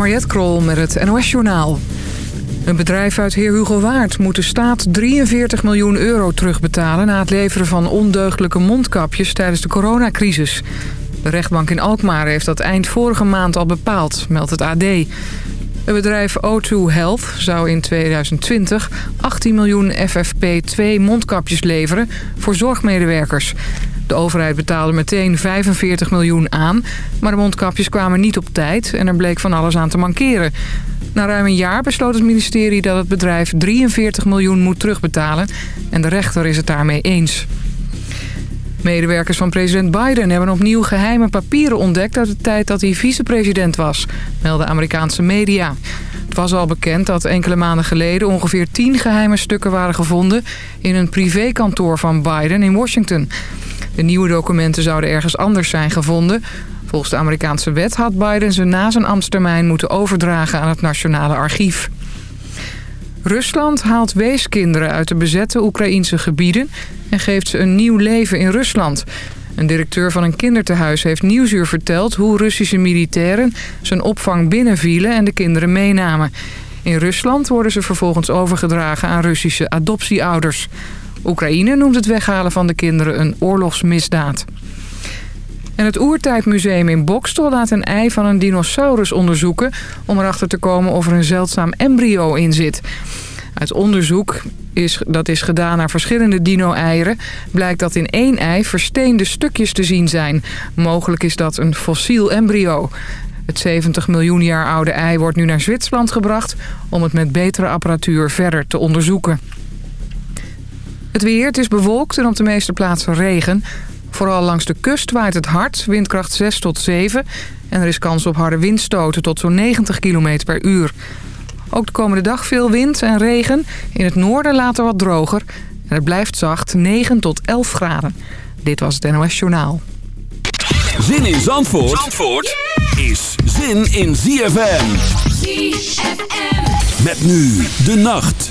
Mariette Krol met het NOS Journaal. Een bedrijf uit Heer Hugo Waard moet de staat 43 miljoen euro terugbetalen... na het leveren van ondeugdelijke mondkapjes tijdens de coronacrisis. De rechtbank in Alkmaar heeft dat eind vorige maand al bepaald, meldt het AD. Het bedrijf O2 Health zou in 2020 18 miljoen FFP2 mondkapjes leveren voor zorgmedewerkers. De overheid betaalde meteen 45 miljoen aan, maar de mondkapjes kwamen niet op tijd en er bleek van alles aan te mankeren. Na ruim een jaar besloot het ministerie dat het bedrijf 43 miljoen moet terugbetalen en de rechter is het daarmee eens. Medewerkers van president Biden hebben opnieuw geheime papieren ontdekt... uit de tijd dat hij vicepresident was, melden Amerikaanse media. Het was al bekend dat enkele maanden geleden ongeveer tien geheime stukken waren gevonden... in een privékantoor van Biden in Washington. De nieuwe documenten zouden ergens anders zijn gevonden. Volgens de Amerikaanse wet had Biden ze na zijn ambtstermijn moeten overdragen aan het Nationale Archief. Rusland haalt weeskinderen uit de bezette Oekraïnse gebieden... en geeft ze een nieuw leven in Rusland. Een directeur van een kindertehuis heeft Nieuwsuur verteld... hoe Russische militairen zijn opvang binnenvielen en de kinderen meenamen. In Rusland worden ze vervolgens overgedragen aan Russische adoptieouders. Oekraïne noemt het weghalen van de kinderen een oorlogsmisdaad. En het Oertijdmuseum in Bokstel laat een ei van een dinosaurus onderzoeken... om erachter te komen of er een zeldzaam embryo in zit. Uit onderzoek is, dat is gedaan naar verschillende dino-eieren... blijkt dat in één ei versteende stukjes te zien zijn. Mogelijk is dat een fossiel embryo. Het 70 miljoen jaar oude ei wordt nu naar Zwitserland gebracht... om het met betere apparatuur verder te onderzoeken. Het weer, het is bewolkt en op de meeste plaatsen regen. Vooral langs de kust waait het hard, windkracht 6 tot 7. En er is kans op harde windstoten tot zo'n 90 km per uur. Ook de komende dag veel wind en regen. In het noorden later wat droger. En het blijft zacht 9 tot 11 graden. Dit was het NOS Journaal. Zin in Zandvoort, Zandvoort is zin in ZFM. ZFM. Met nu de nacht.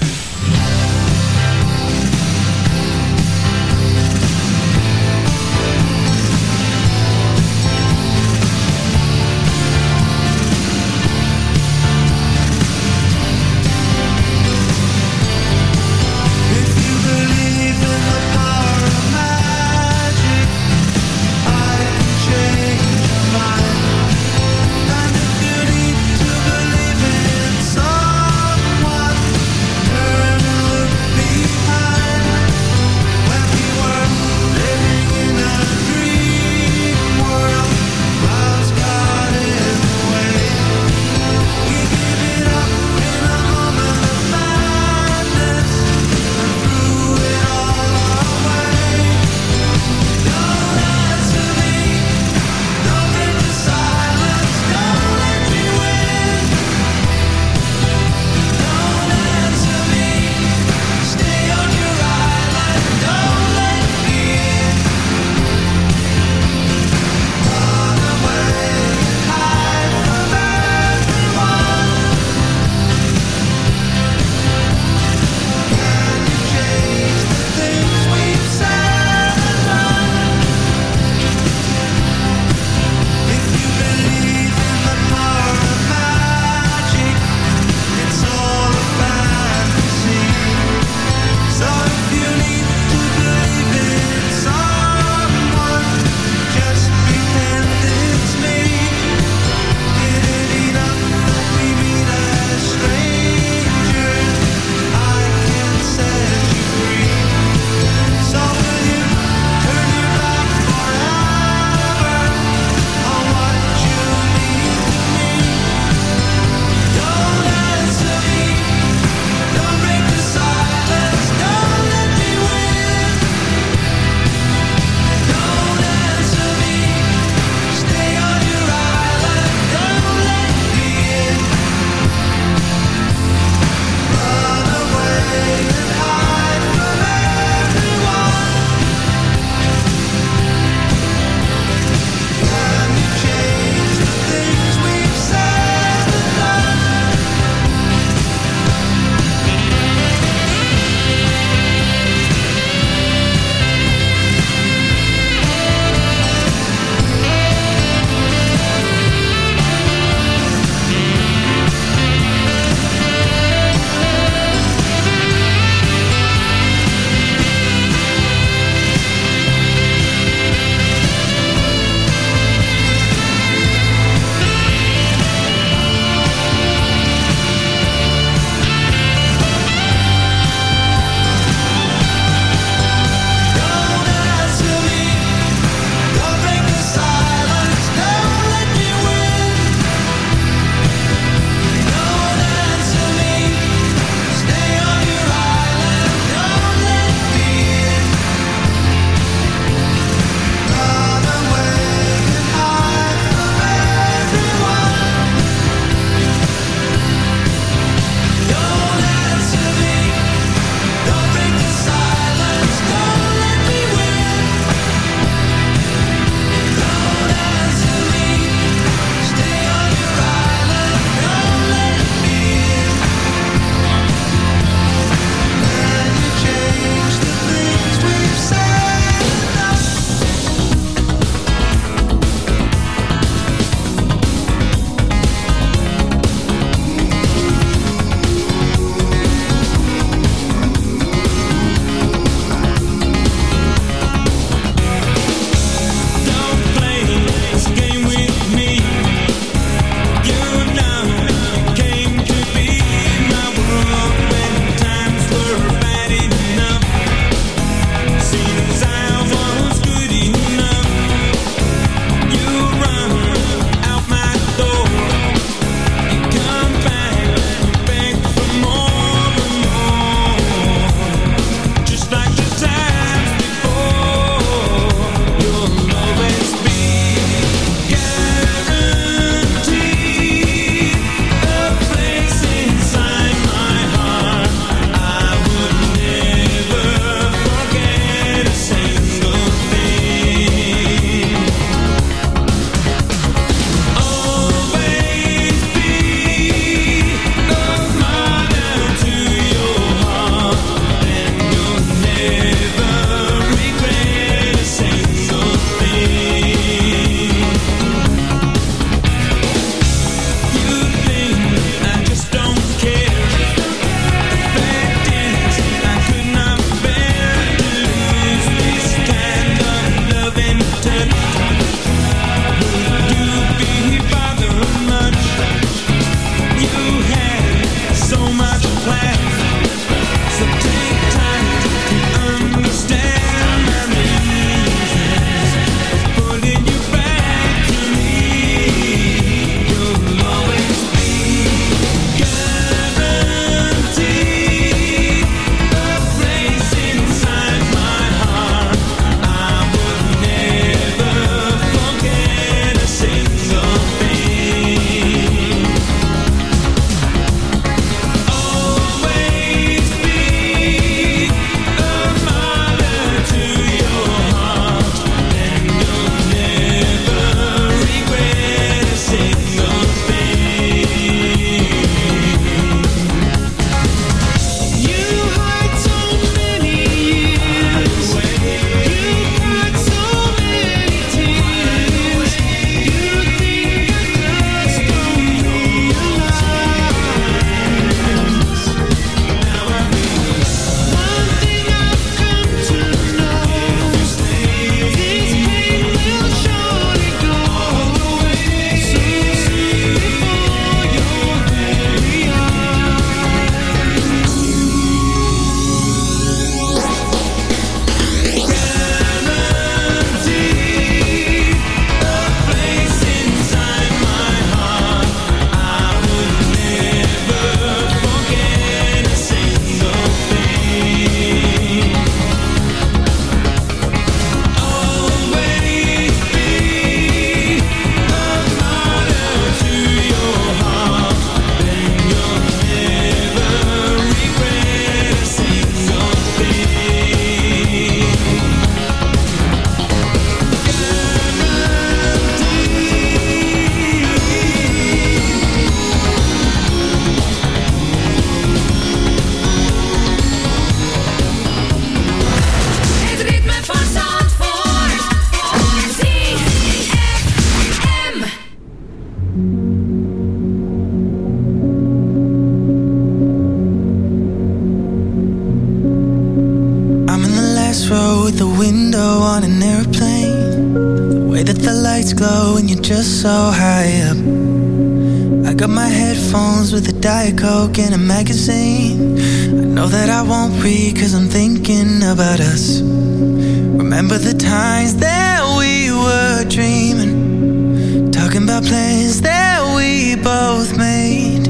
Diet Coke and a magazine. I know that I won't read cause I'm thinking about us. Remember the times that we were dreaming. Talking about plans that we both made.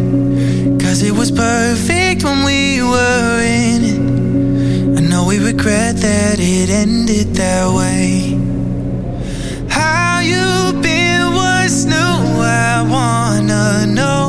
Cause it was perfect when we were in it. I know we regret that it ended that way. How you been? What's new? I wanna know.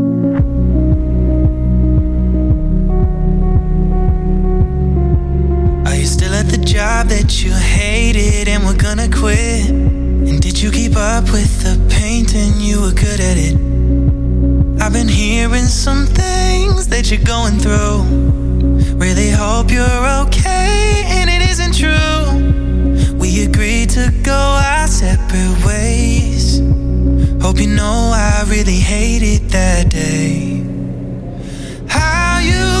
Job that you hated and were gonna quit? And did you keep up with the painting? You were good at it. I've been hearing some things that you're going through. Really hope you're okay and it isn't true. We agreed to go our separate ways. Hope you know I really hated that day. How you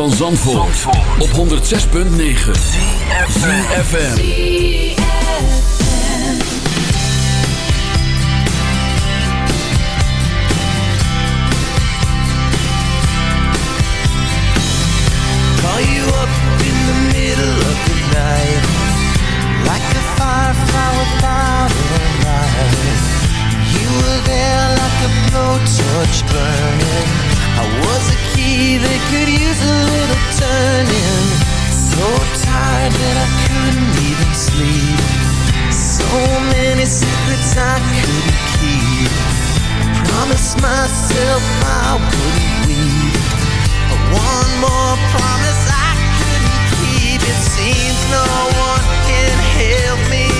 Van Zandvoort, op 106.9 CFFM Call you up in the middle of the night Like a firefly without a light You were there like a blowtorch burning. I was a that could use a little turning. So tired that I couldn't even sleep. So many secrets I couldn't keep. Promised myself I wouldn't weep. One more promise I couldn't keep. It seems no one can help me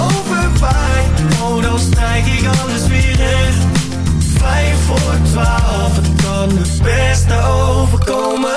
overwaait Oh, dan strijk ik alles weer recht Vijf voor twaalf, het kan het beste overkomen.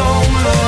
Overkomen,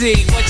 See? What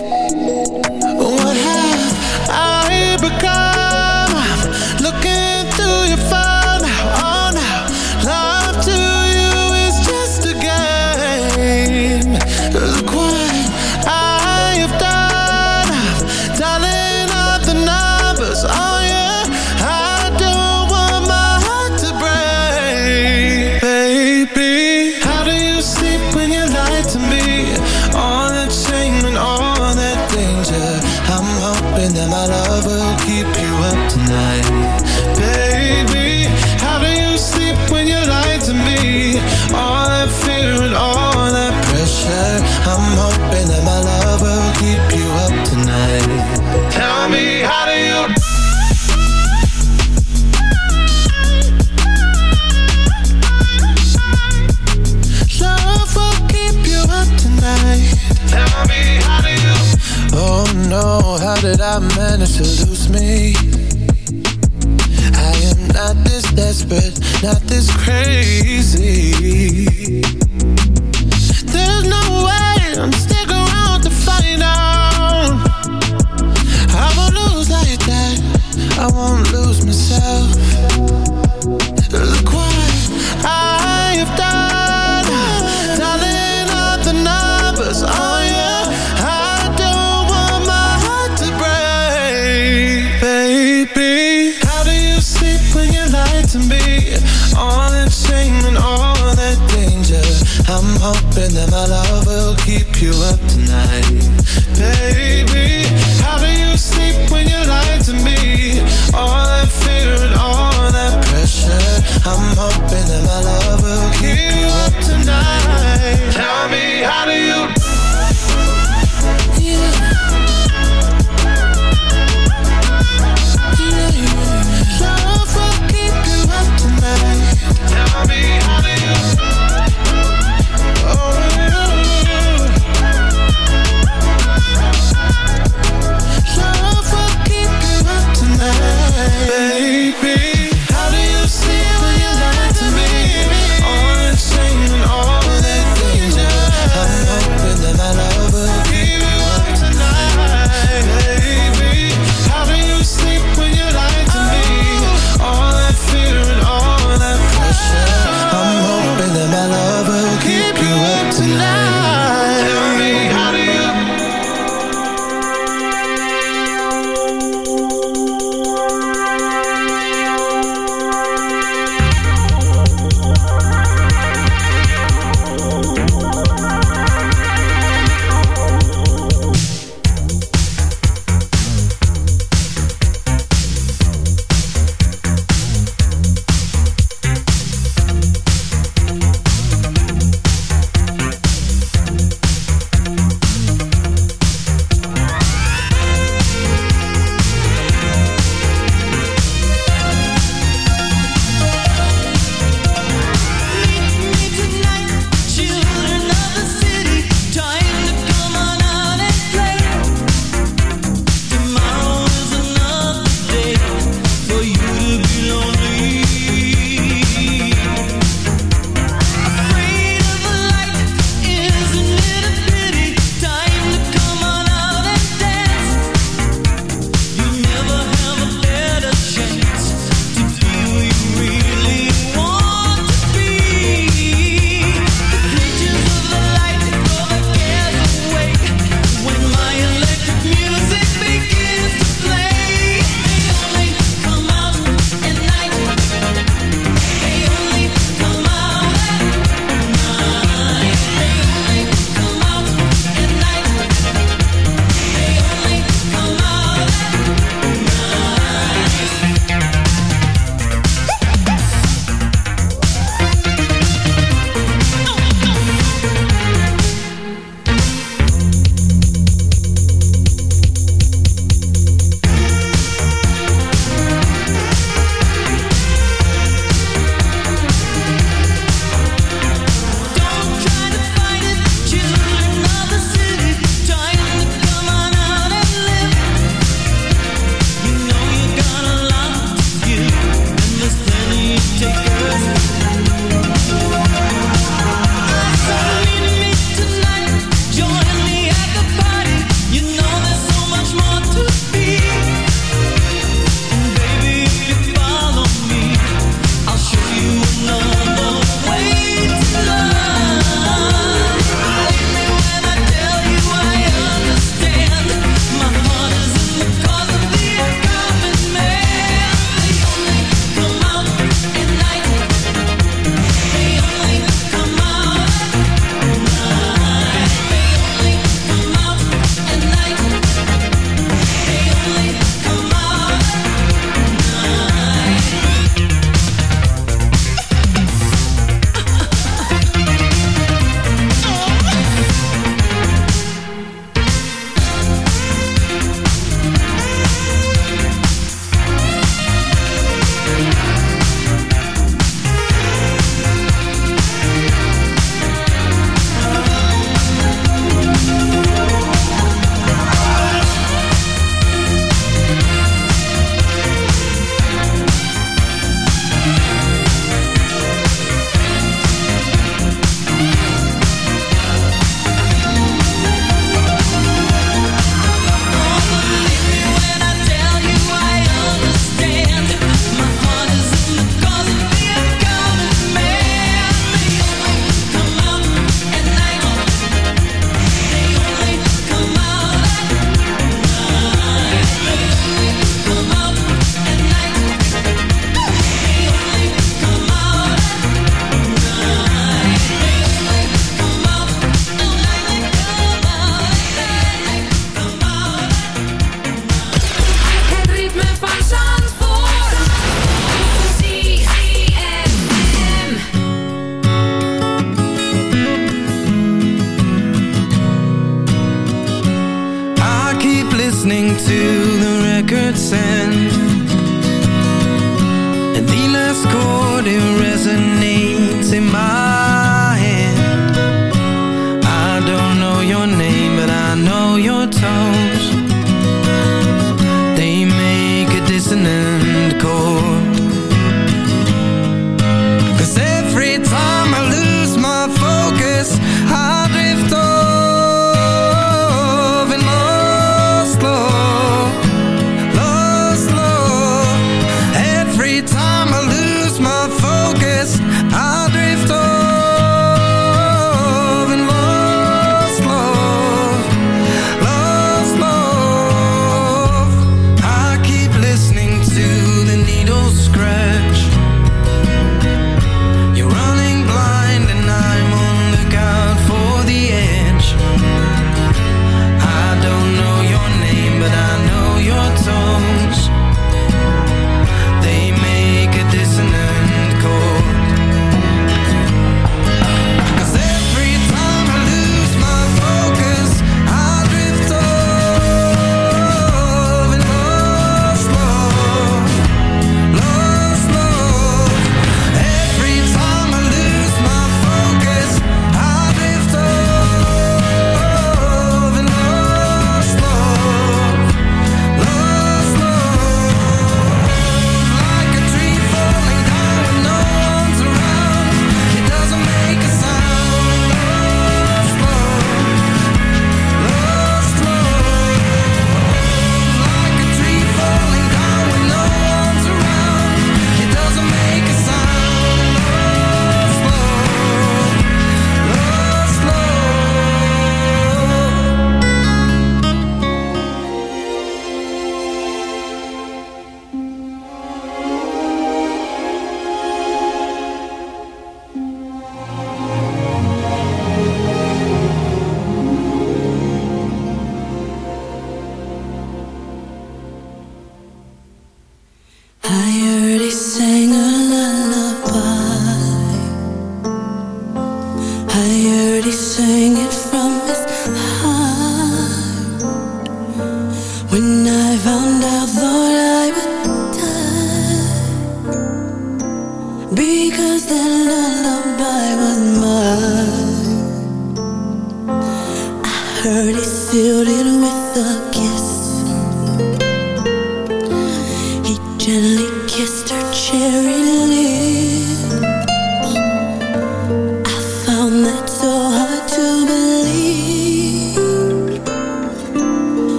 you up tonight, baby.